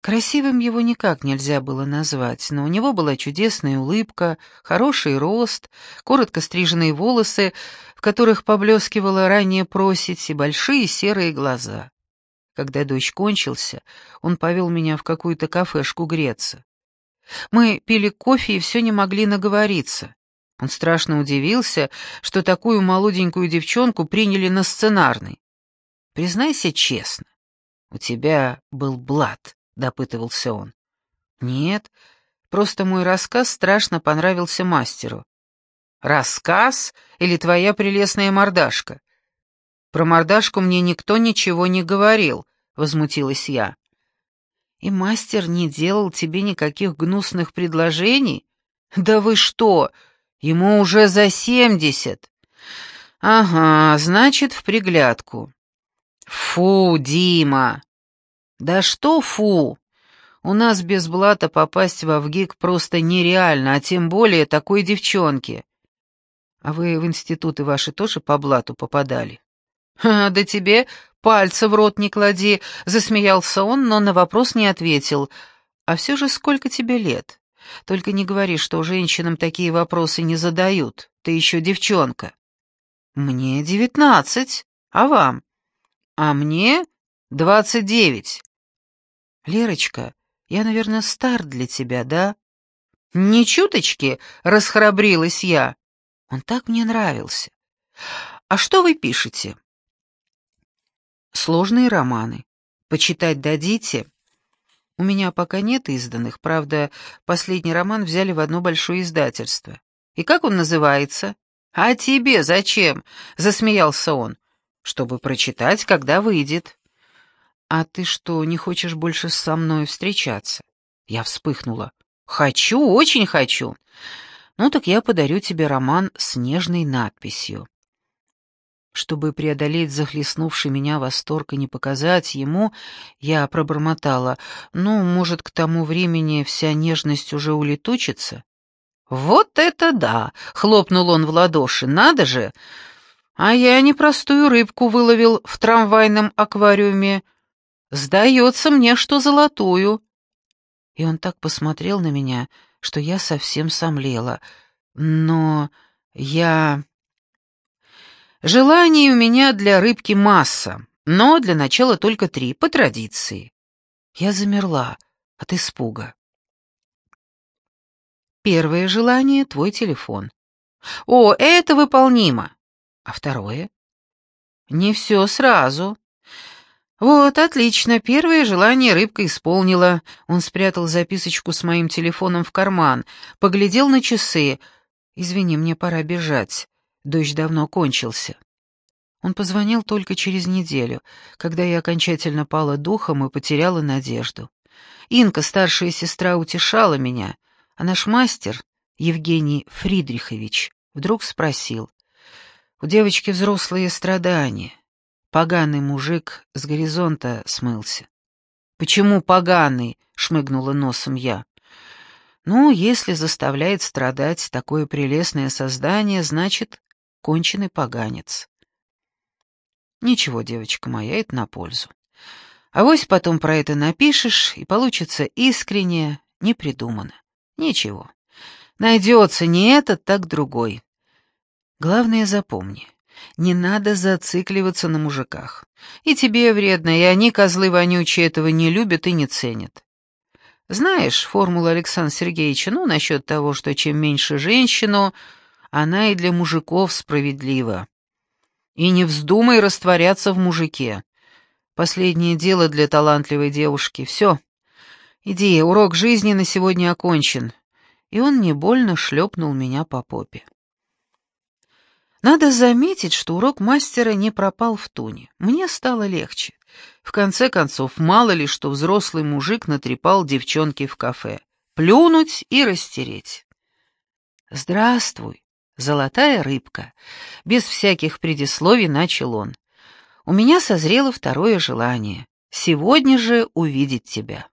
Красивым его никак нельзя было назвать, но у него была чудесная улыбка, хороший рост, коротко стриженные волосы, в которых поблескивала ранее просить, и большие серые глаза. Когда дождь кончился, он повел меня в какую-то кафешку греться. Мы пили кофе и все не могли наговориться. Он страшно удивился, что такую молоденькую девчонку приняли на сценарный. Признайся честно, у тебя был блат допытывался он. Нет, просто мой рассказ страшно понравился мастеру. Рассказ или твоя прелестная мордашка? Про мордашку мне никто ничего не говорил, возмутилась я. И мастер не делал тебе никаких гнусных предложений? Да вы что? Ему уже за семьдесят. Ага, значит, в приглядку. Фу, Дима, «Да что фу! У нас без блата попасть в Авгик просто нереально, а тем более такой девчонке». «А вы в институты ваши тоже по блату попадали?» «Ха, да тебе пальца в рот не клади», — засмеялся он, но на вопрос не ответил. «А все же сколько тебе лет? Только не говори, что женщинам такие вопросы не задают. Ты еще девчонка». «Мне девятнадцать. А вам?» «А мне двадцать девять». «Лерочка, я, наверное, стар для тебя, да?» «Ни чуточки!» — расхрабрилась я. Он так мне нравился. «А что вы пишете?» «Сложные романы. Почитать дадите?» «У меня пока нет изданных, правда, последний роман взяли в одно большое издательство. И как он называется?» «А тебе зачем?» — засмеялся он. «Чтобы прочитать, когда выйдет». «А ты что, не хочешь больше со мной встречаться?» Я вспыхнула. «Хочу, очень хочу. Ну так я подарю тебе роман с нежной надписью». Чтобы преодолеть захлестнувший меня восторг и не показать ему, я пробормотала, «Ну, может, к тому времени вся нежность уже улетучится?» «Вот это да!» — хлопнул он в ладоши. «Надо же! А я непростую рыбку выловил в трамвайном аквариуме. Сдается мне, что золотую. И он так посмотрел на меня, что я совсем сомлела. Но я... Желаний у меня для рыбки масса, но для начала только три, по традиции. Я замерла от испуга. Первое желание — твой телефон. О, это выполнимо. А второе? Не все сразу. «Вот, отлично, первое желание рыбка исполнила». Он спрятал записочку с моим телефоном в карман, поглядел на часы. «Извини, мне пора бежать. Дождь давно кончился». Он позвонил только через неделю, когда я окончательно пала духом и потеряла надежду. Инка, старшая сестра, утешала меня, а наш мастер, Евгений Фридрихович, вдруг спросил. «У девочки взрослые страдания. Поганый мужик с горизонта смылся. «Почему поганый?» — шмыгнула носом я. «Ну, если заставляет страдать такое прелестное создание, значит, конченый поганец». «Ничего, девочка моя, это на пользу. А вось потом про это напишешь, и получится искренне, не придумано. Ничего. Найдется не этот, так другой. Главное запомни, не надо зацикливаться на мужиках. И тебе вредно, и они, козлы вонючие, этого не любят и не ценят. Знаешь формулу Александра Сергеевича, ну, насчет того, что чем меньше женщину, она и для мужиков справедлива. И не вздумай растворяться в мужике. Последнее дело для талантливой девушки. Все. Иди, урок жизни на сегодня окончен. И он не больно шлепнул меня по попе. Надо заметить, что урок мастера не пропал в туне. Мне стало легче. В конце концов, мало ли, что взрослый мужик натрепал девчонке в кафе. Плюнуть и растереть. «Здравствуй, золотая рыбка!» Без всяких предисловий начал он. «У меня созрело второе желание. Сегодня же увидеть тебя».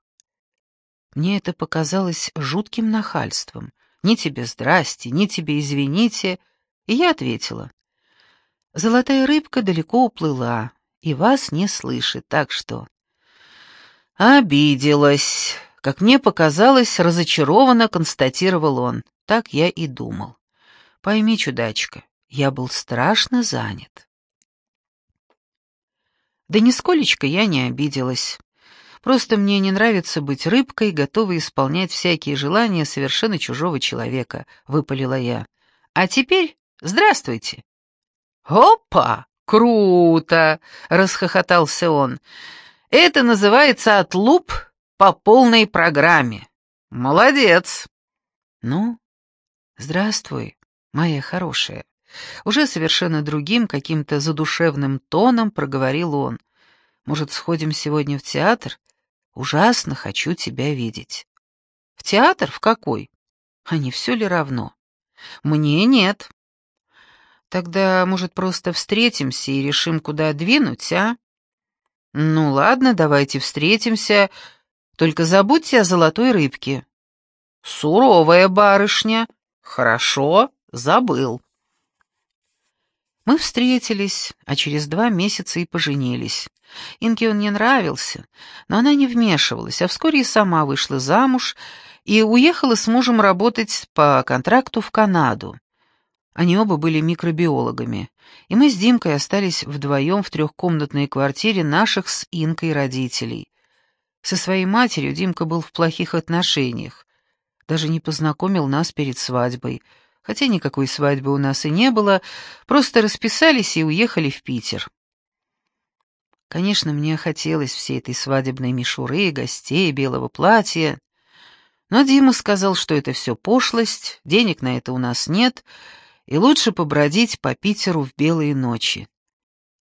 Мне это показалось жутким нахальством. Ни тебе здрасте, ни тебе извините — и я ответила. «Золотая рыбка далеко уплыла и вас не слышит, так что...» Обиделась. Как мне показалось, разочарованно констатировал он. Так я и думал. Пойми, чудачка, я был страшно занят. Да нисколечко я не обиделась. Просто мне не нравится быть рыбкой, готовой исполнять всякие желания совершенно чужого человека», — выпалила я. «А теперь здравствуйте». «Опа! Круто!» — расхохотался он. «Это называется отлуп по полной программе. Молодец!» «Ну, здравствуй, моя хорошая». Уже совершенно другим, каким-то задушевным тоном проговорил он. «Может, сходим сегодня в театр? Ужасно хочу тебя видеть. В театр? В какой? А не все ли равно? Мне нет. Тогда, может, просто встретимся и решим, куда двинуть, а? Ну ладно, давайте встретимся, только забудьте о золотой рыбке. Суровая барышня. Хорошо, забыл. Мы встретились, а через два месяца и поженились. Инге он не нравился, но она не вмешивалась, а вскоре и сама вышла замуж и уехала с мужем работать по контракту в Канаду. Они оба были микробиологами, и мы с Димкой остались вдвоем в трехкомнатной квартире наших с Инкой родителей. Со своей матерью Димка был в плохих отношениях, даже не познакомил нас перед свадьбой — хотя никакой свадьбы у нас и не было, просто расписались и уехали в Питер. Конечно, мне хотелось всей этой свадебной мишуры, гостей, белого платья, но Дима сказал, что это все пошлость, денег на это у нас нет, и лучше побродить по Питеру в белые ночи.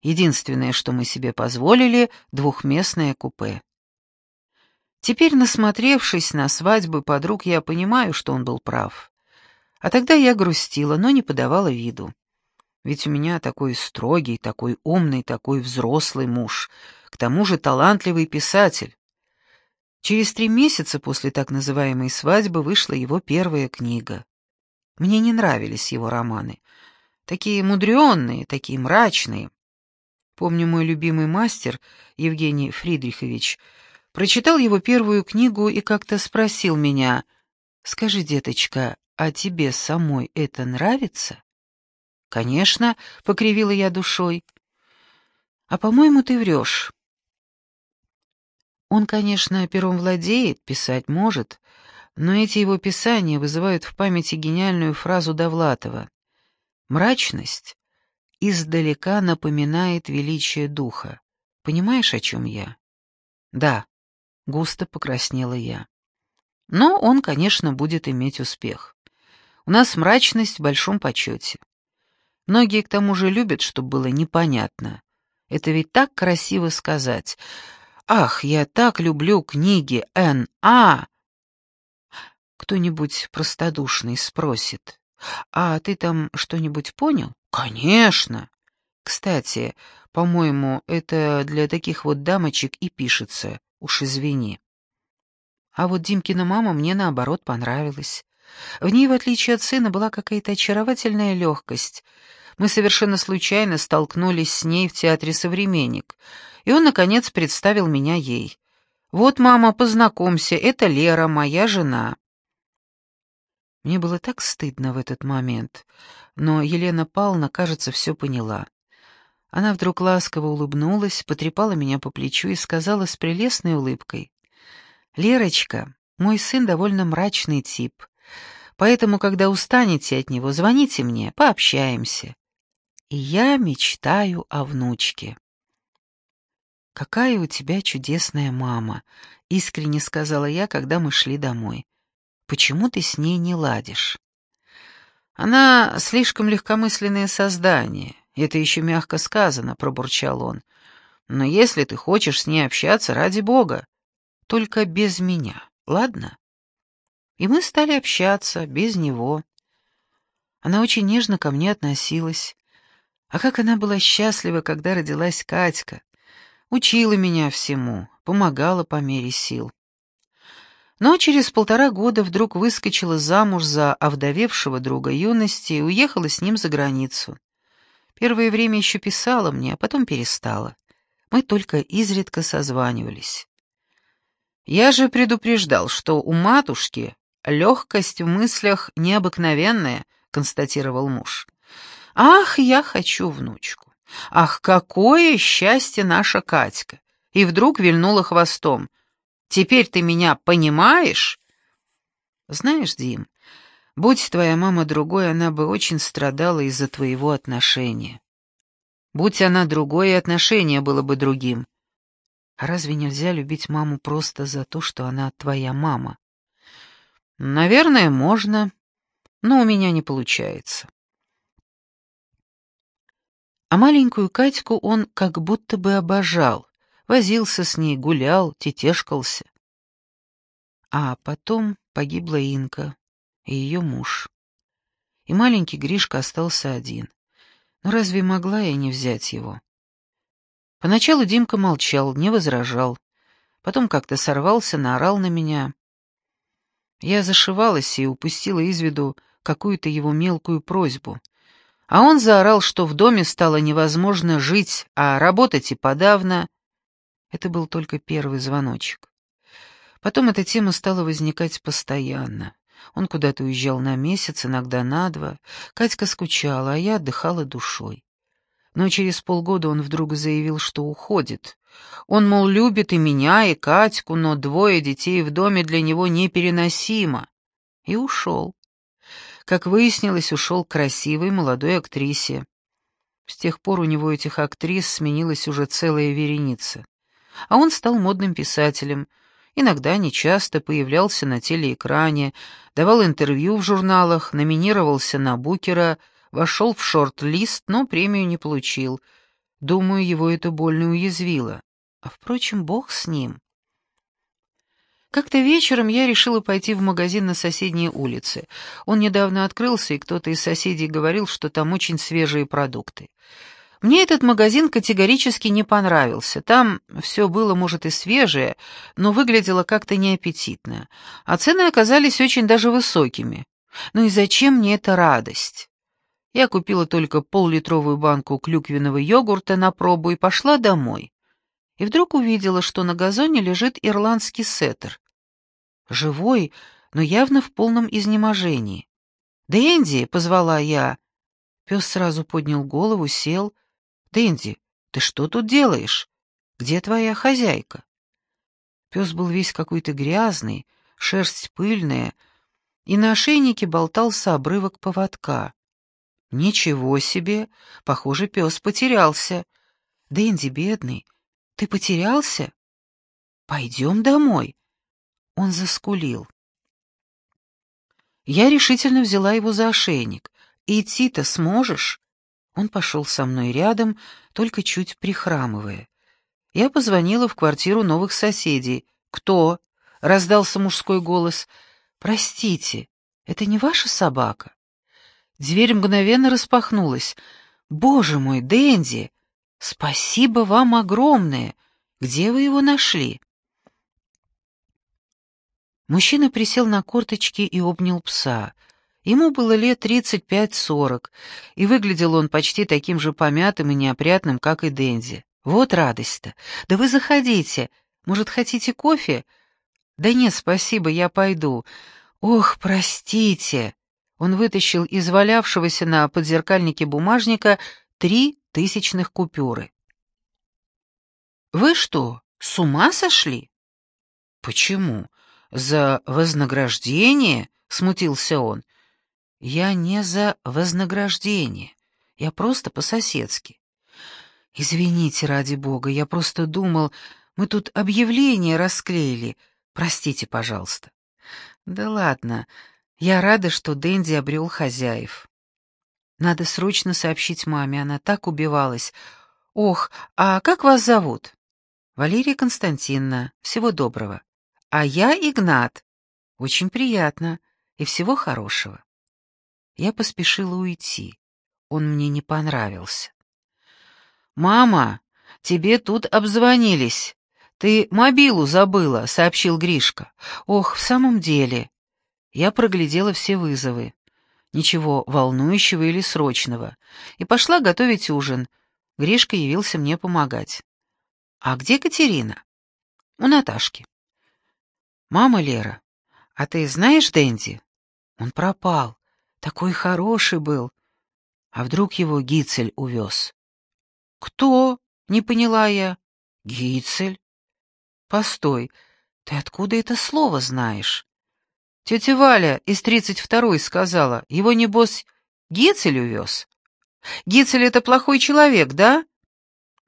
Единственное, что мы себе позволили — двухместное купе. Теперь, насмотревшись на свадьбы подруг, я понимаю, что он был прав. А тогда я грустила, но не подавала виду. Ведь у меня такой строгий, такой умный, такой взрослый муж, к тому же талантливый писатель. Через три месяца после так называемой свадьбы вышла его первая книга. Мне не нравились его романы. Такие мудренные, такие мрачные. Помню, мой любимый мастер, Евгений Фридрихович, прочитал его первую книгу и как-то спросил меня, «Скажи, деточка, а тебе самой это нравится? Конечно, покривила я душой. А по-моему, ты врешь. Он, конечно, пером владеет, писать может, но эти его писания вызывают в памяти гениальную фразу Довлатова. «Мрачность издалека напоминает величие духа. Понимаешь, о чем я?» «Да», — густо покраснела я. «Но он, конечно, будет иметь успех. У нас мрачность в большом почете. Многие к тому же любят, чтобы было непонятно. Это ведь так красиво сказать. «Ах, я так люблю книги Н.А.» Кто-нибудь простодушный спросит. «А ты там что-нибудь понял?» «Конечно!» «Кстати, по-моему, это для таких вот дамочек и пишется. Уж извини». А вот Димкина мама мне, наоборот, понравилась. В ней, в отличие от сына, была какая-то очаровательная легкость. Мы совершенно случайно столкнулись с ней в театре «Современник», и он, наконец, представил меня ей. «Вот, мама, познакомься, это Лера, моя жена». Мне было так стыдно в этот момент, но Елена Павловна, кажется, все поняла. Она вдруг ласково улыбнулась, потрепала меня по плечу и сказала с прелестной улыбкой. «Лерочка, мой сын довольно мрачный тип. Поэтому, когда устанете от него, звоните мне, пообщаемся. И я мечтаю о внучке. «Какая у тебя чудесная мама», — искренне сказала я, когда мы шли домой. «Почему ты с ней не ладишь?» «Она слишком легкомысленное создание. Это еще мягко сказано», — пробурчал он. «Но если ты хочешь с ней общаться, ради бога, только без меня, ладно?» И мы стали общаться без него. Она очень нежно ко мне относилась. А как она была счастлива, когда родилась Катька. Учила меня всему, помогала по мере сил. Но через полтора года вдруг выскочила замуж за овдовевшего друга юности и уехала с ним за границу. Первое время еще писала мне, а потом перестала. Мы только изредка созванивались. Я же предупреждал, что у матушки легкость в мыслях необыкновенная, констатировал муж. Ах, я хочу внучку. Ах, какое счастье наша Катька. И вдруг вильнула хвостом. Теперь ты меня понимаешь? Знаешь, Дим, будь твоя мама другой, она бы очень страдала из-за твоего отношения. Будь она другой, и отношение было бы другим. А разве нельзя любить маму просто за то, что она твоя мама? Наверное, можно, но у меня не получается. А маленькую Катьку он как будто бы обожал, возился с ней, гулял, тетешкался. А потом погибла Инка и ее муж. И маленький Гришка остался один. Но разве могла я не взять его? Поначалу Димка молчал, не возражал. Потом как-то сорвался, наорал на меня. Я зашивалась и упустила из виду какую-то его мелкую просьбу. А он заорал, что в доме стало невозможно жить, а работать и подавно. Это был только первый звоночек. Потом эта тема стала возникать постоянно. Он куда-то уезжал на месяц, иногда на два. Катька скучала, а я отдыхала душой. Но через полгода он вдруг заявил, что уходит. Он, мол, любит и меня, и Катьку, но двое детей в доме для него непереносимо. И ушел. Как выяснилось, ушел к красивой молодой актрисе. С тех пор у него этих актрис сменилась уже целая вереница. А он стал модным писателем. Иногда, нечасто, появлялся на телеэкране, давал интервью в журналах, номинировался на Букера — Вошел в шорт-лист, но премию не получил. Думаю, его это больно уязвило. А, впрочем, бог с ним. Как-то вечером я решила пойти в магазин на соседней улице. Он недавно открылся, и кто-то из соседей говорил, что там очень свежие продукты. Мне этот магазин категорически не понравился. Там все было, может, и свежее, но выглядело как-то неаппетитно. А цены оказались очень даже высокими. Ну и зачем мне эта радость? Я купила только поллитровую банку клюквенного йогурта на пробу и пошла домой. И вдруг увидела, что на газоне лежит ирландский сеттер. Живой, но явно в полном изнеможении. «Дэнди!» — позвала я. Пес сразу поднял голову, сел. «Дэнди, ты что тут делаешь? Где твоя хозяйка?» Пес был весь какой-то грязный, шерсть пыльная, и на ошейнике болтался обрывок поводка. «Ничего себе! Похоже, пес потерялся. Дэнди, бедный, ты потерялся? Пойдем домой». Он заскулил. Я решительно взяла его за ошейник. «Идти-то сможешь?» Он пошел со мной рядом, только чуть прихрамывая. Я позвонила в квартиру новых соседей. «Кто?» — раздался мужской голос. «Простите, это не ваша собака?» Дверь мгновенно распахнулась. «Боже мой, Дэнди! Спасибо вам огромное! Где вы его нашли?» Мужчина присел на корточки и обнял пса. Ему было лет тридцать пять-сорок, и выглядел он почти таким же помятым и неопрятным, как и Дэнди. «Вот радость-то! Да вы заходите! Может, хотите кофе?» «Да нет, спасибо, я пойду. Ох, простите!» Он вытащил из валявшегося на подзеркальнике бумажника три тысячных купюры. «Вы что, с ума сошли?» «Почему? За вознаграждение?» — смутился он. «Я не за вознаграждение. Я просто по-соседски». «Извините, ради бога, я просто думал, мы тут объявление расклеили. Простите, пожалуйста». «Да ладно, я рада, что Дэнди обрел хозяев. Надо срочно сообщить маме, она так убивалась. Ох, а как вас зовут? Валерия Константиновна. Всего доброго. А я Игнат. Очень приятно. И всего хорошего. Я поспешила уйти. Он мне не понравился. «Мама, тебе тут обзвонились. Ты мобилу забыла», — сообщил Гришка. «Ох, в самом деле. Я проглядела все вызовы. Ничего волнующего или срочного. И пошла готовить ужин. Гришка явился мне помогать. «А где Катерина?» «У Наташки». «Мама Лера, а ты знаешь Дэнди? Он пропал. Такой хороший был. А вдруг его Гицель увез?» «Кто?» — не поняла я. «Гицель?» «Постой, ты откуда это слово знаешь?» «Тетя Валя из тридцать второй сказала, его, небось, Гицель увез?» «Гицель — это плохой человек, да?»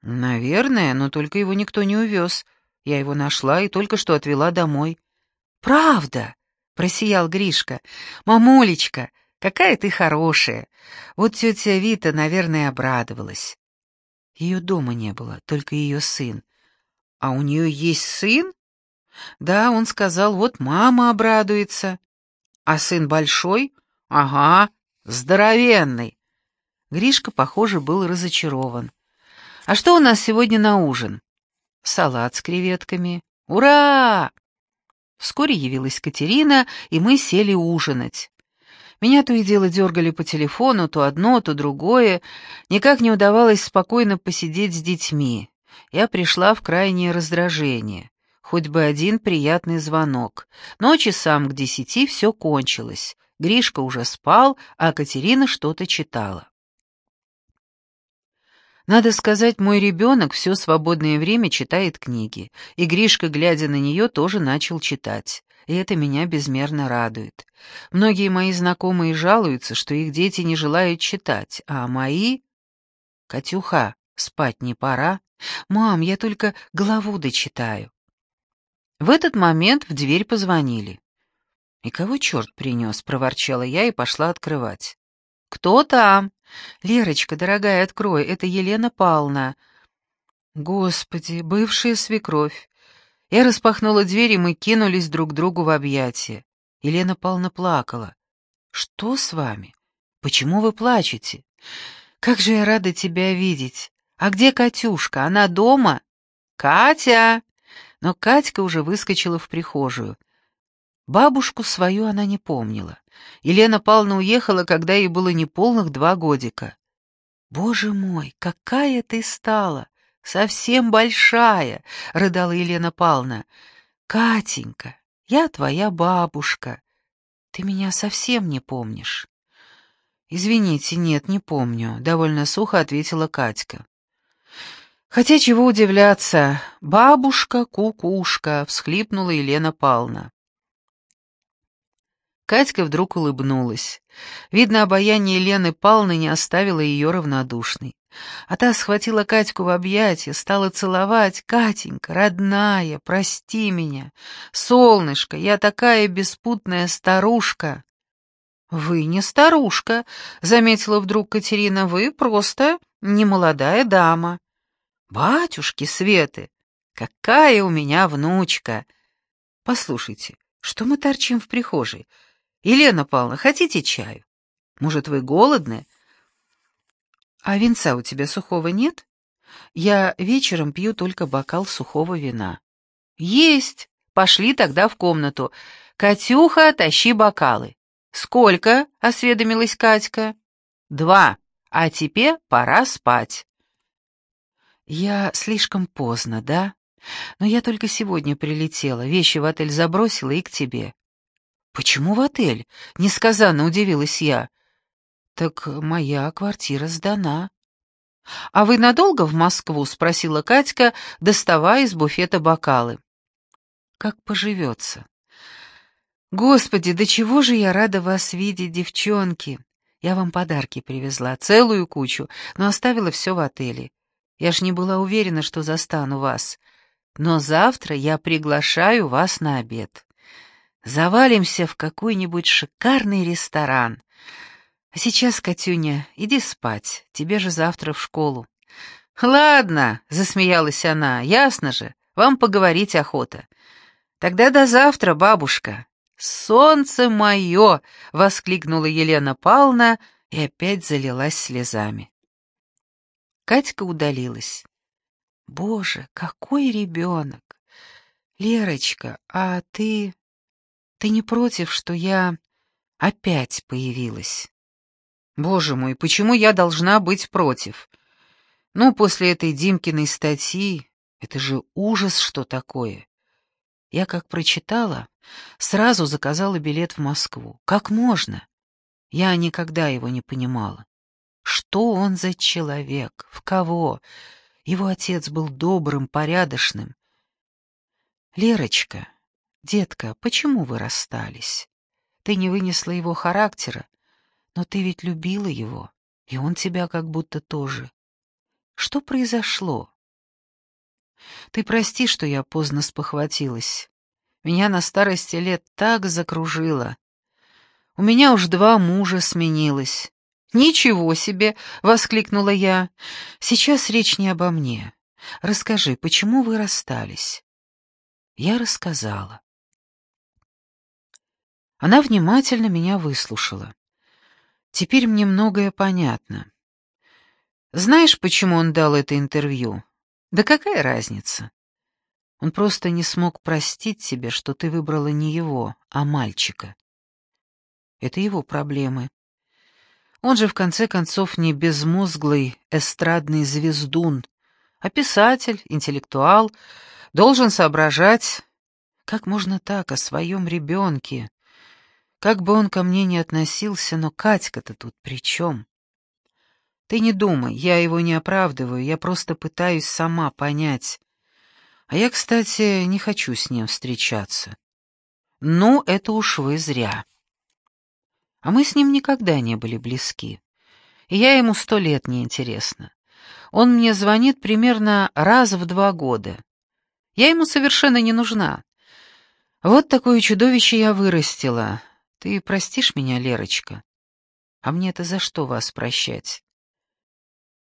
«Наверное, но только его никто не увез. Я его нашла и только что отвела домой». «Правда?» — просиял Гришка. «Мамулечка, какая ты хорошая!» Вот тетя Вита, наверное, обрадовалась. Ее дома не было, только ее сын. «А у нее есть сын?» «Да, он сказал, вот мама обрадуется». «А сын большой?» «Ага, здоровенный». Гришка, похоже, был разочарован. «А что у нас сегодня на ужин?» «Салат с креветками». «Ура!» Вскоре явилась Катерина, и мы сели ужинать. Меня то и дело дергали по телефону, то одно, то другое. Никак не удавалось спокойно посидеть с детьми. Я пришла в крайнее раздражение. Хоть бы один приятный звонок. Но часам к десяти все кончилось. Гришка уже спал, а Катерина что-то читала. Надо сказать, мой ребенок все свободное время читает книги, и Гришка, глядя на нее, тоже начал читать. И это меня безмерно радует. Многие мои знакомые жалуются, что их дети не желают читать, а мои... «Катюха, спать не пора? Мам, я только главу дочитаю». В этот момент в дверь позвонили. «И кого черт принес?» — проворчала я и пошла открывать. «Кто там?» «Лерочка, дорогая, открой, это Елена Павловна». «Господи, бывшая свекровь!» Я распахнула дверь, и мы кинулись друг другу в объятия. Елена Павловна плакала. «Что с вами? Почему вы плачете? Как же я рада тебя видеть! А где Катюшка? Она дома?» «Катя!» Но Катька уже выскочила в прихожую. Бабушку свою она не помнила. Елена Павловна уехала, когда ей было неполных два годика. «Боже мой, какая ты стала! Совсем большая!» — рыдала Елена Павловна. «Катенька, я твоя бабушка. Ты меня совсем не помнишь». «Извините, нет, не помню», — довольно сухо ответила Катька. «Хотя чего удивляться, бабушка-кукушка», — всхлипнула Елена Павловна. Катька вдруг улыбнулась. Видно, обаяние Лены Павловны не оставило ее равнодушной. А та схватила Катьку в объятия, стала целовать. «Катенька, родная, прости меня! Солнышко, я такая беспутная старушка!» «Вы не старушка», — заметила вдруг Катерина, — «вы просто немолодая дама». «Батюшки Светы, какая у меня внучка!» «Послушайте, что мы торчим в прихожей? «Елена Павловна, хотите чаю? Может, вы голодны?» «А винца у тебя сухого нет? Я вечером пью только бокал сухого вина». «Есть! Пошли тогда в комнату. Катюха, тащи бокалы». «Сколько?» — осведомилась Катька. «Два. А тебе пора спать». «Я слишком поздно, да? Но я только сегодня прилетела, вещи в отель забросила и к тебе. «Почему в отель?» — несказанно удивилась я. «Так моя квартира сдана». «А вы надолго в Москву?» — спросила Катька, доставая из буфета бокалы. «Как поживется?» «Господи, до чего же я рада вас видеть, девчонки! Я вам подарки привезла, целую кучу, но оставила все в отеле. Я ж не была уверена, что застану вас. Но завтра я приглашаю вас на обед». Завалимся в какой-нибудь шикарный ресторан. А сейчас, Катюня, иди спать, тебе же завтра в школу. Ладно, засмеялась она, ясно же, вам поговорить охота. Тогда до завтра, бабушка. Солнце мое! воскликнула Елена Павловна и опять залилась слезами. Катька удалилась. Боже, какой ребенок! Лерочка, а ты... Ты не против, что я опять появилась? Боже мой, почему я должна быть против? Ну, после этой Димкиной статьи, это же ужас, что такое. Я, как прочитала, сразу заказала билет в Москву. Как можно? Я никогда его не понимала. Что он за человек? В кого? Его отец был добрым, порядочным. Лерочка, детка, почему вы расстались? Ты не вынесла его характера, но ты ведь любила его, и он тебя как будто тоже. Что произошло? Ты прости, что я поздно спохватилась. Меня на старости лет так закружило. У меня уж два мужа сменилось. «Ничего себе!» — воскликнула я. «Сейчас речь не обо мне. Расскажи, почему вы расстались?» Я рассказала. Она внимательно меня выслушала. Теперь мне многое понятно. Знаешь, почему он дал это интервью? Да какая разница? Он просто не смог простить себе, что ты выбрала не его, а мальчика. Это его проблемы. Он же, в конце концов, не безмозглый эстрадный звездун, а писатель, интеллектуал, должен соображать, как можно так о своем ребенке. Как бы он ко мне ни относился, но Катька-то тут при чем? Ты не думай, я его не оправдываю, я просто пытаюсь сама понять. А я, кстати, не хочу с ним встречаться. Ну, это уж вы зря. А мы с ним никогда не были близки. И я ему сто лет не интересна. Он мне звонит примерно раз в два года. Я ему совершенно не нужна. Вот такое чудовище я вырастила. Ты простишь меня, Лерочка? А мне-то за что вас прощать?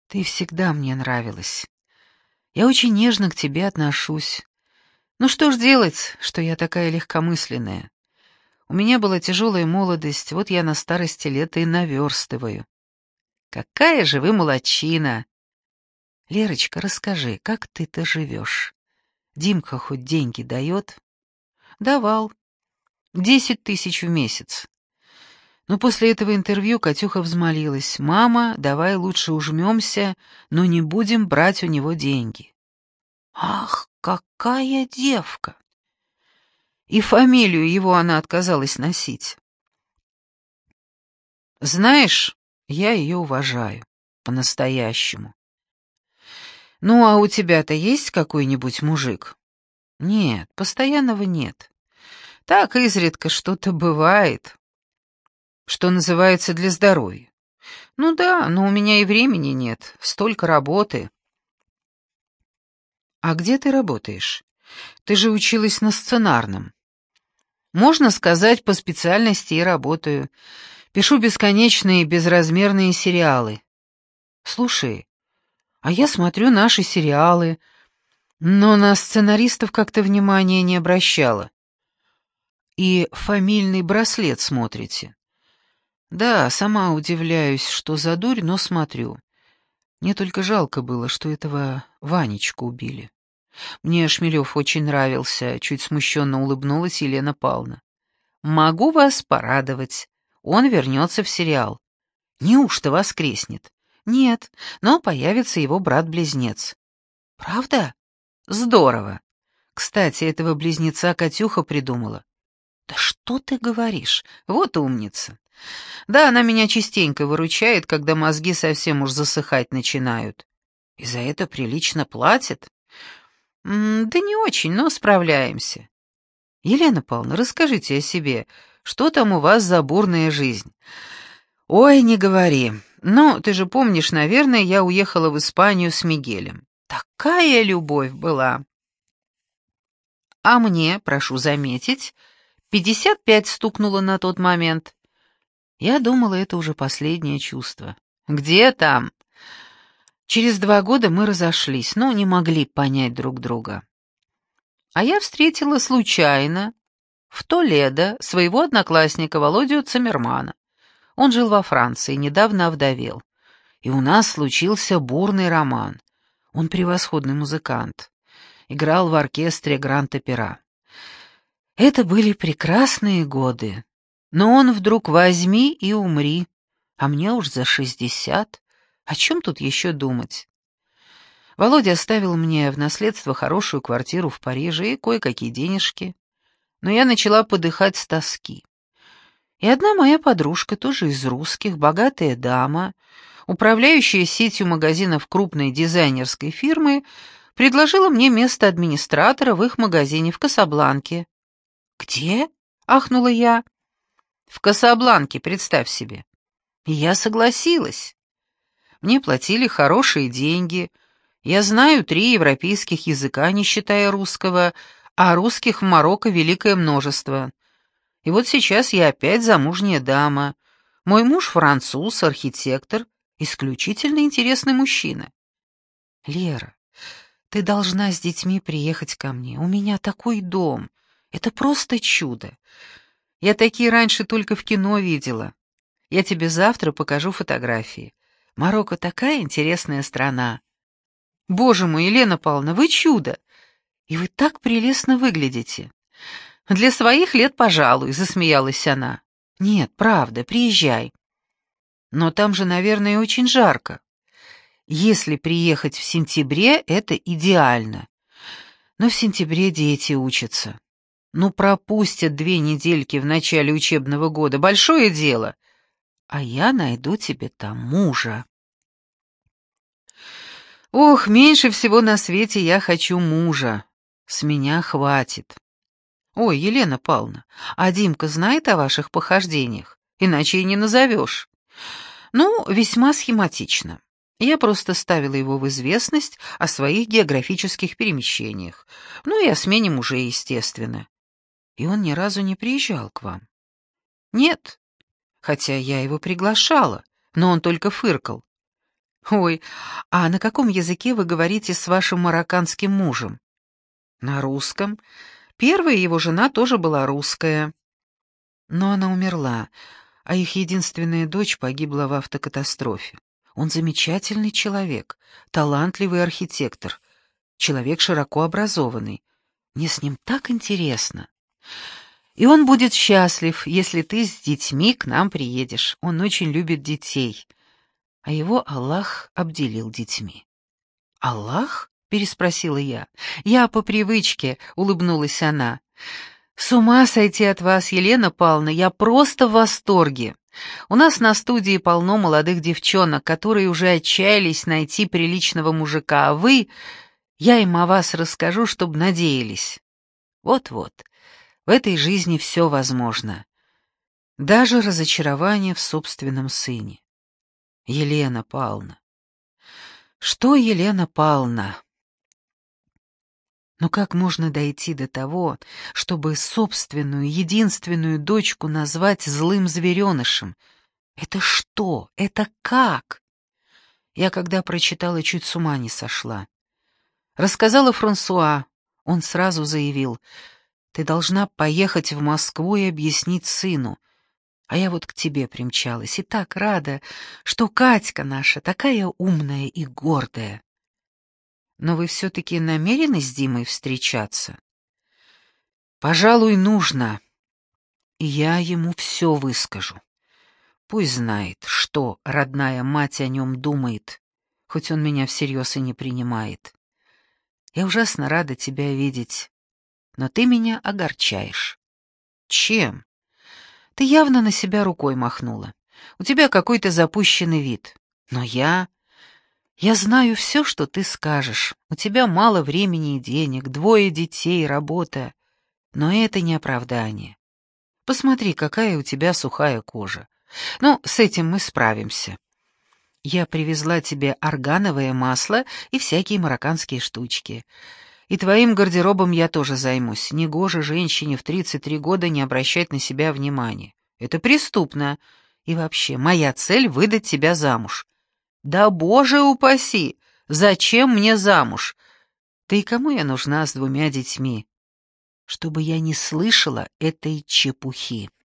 Ты всегда мне нравилась. Я очень нежно к тебе отношусь. Ну что ж делать, что я такая легкомысленная? У меня была тяжелая молодость, вот я на старости лет и наверстываю. Какая же вы молодчина! Лерочка, расскажи, как ты-то живешь? Димка хоть деньги дает? Давал. Десять тысяч в месяц. Но после этого интервью Катюха взмолилась. «Мама, давай лучше ужмемся, но не будем брать у него деньги». «Ах, какая девка!» И фамилию его она отказалась носить. «Знаешь, я ее уважаю. По-настоящему. Ну, а у тебя-то есть какой-нибудь мужик?» «Нет, постоянного нет. Так изредка что-то бывает что называется, для здоровья. Ну да, но у меня и времени нет, столько работы. А где ты работаешь? Ты же училась на сценарном. Можно сказать, по специальности и работаю. Пишу бесконечные безразмерные сериалы. Слушай, а я смотрю наши сериалы, но на сценаристов как-то внимания не обращала. И фамильный браслет смотрите. Да, сама удивляюсь, что за дурь, но смотрю. Мне только жалко было, что этого Ванечку убили. Мне Шмелев очень нравился, чуть смущенно улыбнулась Елена Павловна. Могу вас порадовать. Он вернется в сериал. Неужто воскреснет? Нет, но появится его брат-близнец. Правда? Здорово. Кстати, этого близнеца Катюха придумала. Да что ты говоришь? Вот умница. Да, она меня частенько выручает, когда мозги совсем уж засыхать начинают. И за это прилично платит? Да не очень, но справляемся. Елена Павловна, расскажите о себе. Что там у вас за бурная жизнь? Ой, не говори. Ну, ты же помнишь, наверное, я уехала в Испанию с Мигелем. Такая любовь была. А мне, прошу заметить, пятьдесят пять стукнуло на тот момент. Я думала, это уже последнее чувство. Где там? Через два года мы разошлись, но не могли понять друг друга. А я встретила случайно в Толедо своего одноклассника Володю Циммермана. Он жил во Франции, недавно овдовел. И у нас случился бурный роман. Он превосходный музыкант. Играл в оркестре Гранд-Опера. Это были прекрасные годы. Но он вдруг возьми и умри, а мне уж за шестьдесят. О чем тут еще думать? Володя оставил мне в наследство хорошую квартиру в Париже и кое-какие денежки. Но я начала подыхать с тоски. И одна моя подружка, тоже из русских, богатая дама, управляющая сетью магазинов крупной дизайнерской фирмы, предложила мне место администратора в их магазине в Касабланке. «Где?» — ахнула я. «В Касабланке, представь себе». И я согласилась. Мне платили хорошие деньги. Я знаю три европейских языка, не считая русского, а русских в Марокко великое множество. И вот сейчас я опять замужняя дама. Мой муж француз, архитектор, исключительно интересный мужчина. Лера, ты должна с детьми приехать ко мне. У меня такой дом. Это просто чудо. Я такие раньше только в кино видела. Я тебе завтра покажу фотографии. Марокко такая интересная страна. Боже мой, Елена Павловна, вы чудо! И вы так прелестно выглядите. Для своих лет, пожалуй, засмеялась она. Нет, правда, приезжай. Но там же, наверное, очень жарко. Если приехать в сентябре, это идеально. Но в сентябре дети учатся. Ну, пропустят две недельки в начале учебного года. Большое дело а я найду тебе там мужа. Ох, меньше всего на свете я хочу мужа. С меня хватит. Ой, Елена Павловна, а Димка знает о ваших похождениях? Иначе и не назовешь. Ну, весьма схематично. Я просто ставила его в известность о своих географических перемещениях. Ну и о смене мужей, естественно. И он ни разу не приезжал к вам. Нет, хотя я его приглашала, но он только фыркал. «Ой, а на каком языке вы говорите с вашим марокканским мужем?» «На русском. Первая его жена тоже была русская. Но она умерла, а их единственная дочь погибла в автокатастрофе. Он замечательный человек, талантливый архитектор, человек широко образованный. Мне с ним так интересно. И он будет счастлив, если ты с детьми к нам приедешь. Он очень любит детей. А его Аллах обделил детьми. «Аллах?» — переспросила я. «Я по привычке», — улыбнулась она. «С ума сойти от вас, Елена Павловна, я просто в восторге. У нас на студии полно молодых девчонок, которые уже отчаялись найти приличного мужика, а вы... Я им о вас расскажу, чтобы надеялись. Вот-вот, в этой жизни все возможно. Даже разочарование в собственном сыне. Елена Павловна. Что Елена Павловна? Но как можно дойти до того, чтобы собственную, единственную дочку назвать злым зверенышем? Это что? Это как? Я, когда прочитала, чуть с ума не сошла. Рассказала Франсуа. Он сразу заявил — ты должна поехать в Москву и объяснить сыну. А я вот к тебе примчалась и так рада, что Катька наша такая умная и гордая. Но вы все-таки намерены с Димой встречаться? Пожалуй, нужно. И я ему все выскажу. Пусть знает, что родная мать о нем думает, хоть он меня всерьез и не принимает. Я ужасно рада тебя видеть но ты меня огорчаешь». «Чем?» «Ты явно на себя рукой махнула. У тебя какой-то запущенный вид. Но я... Я знаю все, что ты скажешь. У тебя мало времени и денег, двое детей, работа. Но это не оправдание. Посмотри, какая у тебя сухая кожа. Ну, с этим мы справимся. Я привезла тебе органовое масло и всякие марокканские штучки. И твоим гардеробом я тоже займусь. Негоже женщине в 33 года не обращать на себя внимания. Это преступно. И вообще, моя цель — выдать тебя замуж. Да боже упаси! Зачем мне замуж? Ты кому я нужна с двумя детьми? Чтобы я не слышала этой чепухи.